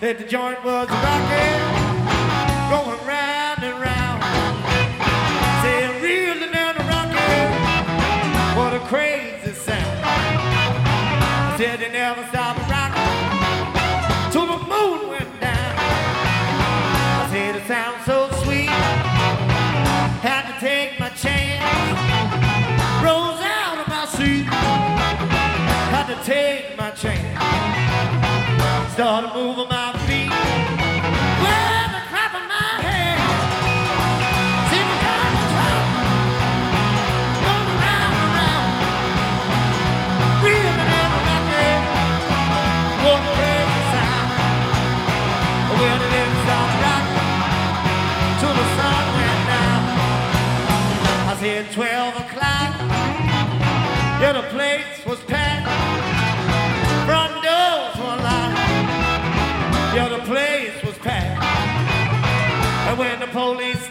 that the joint was rocking, going round and round. Said, reeling and rocking, what a crazy sound. I said, they never stopped rocking till the moon went down. I said, it sounds so sweet, had to take my chance. Rose out of my seat, had to take my chance. Started moving my 12 o'clock. Yeah, the place was packed. Front doors were locked. Yeah, the place was packed. And when the police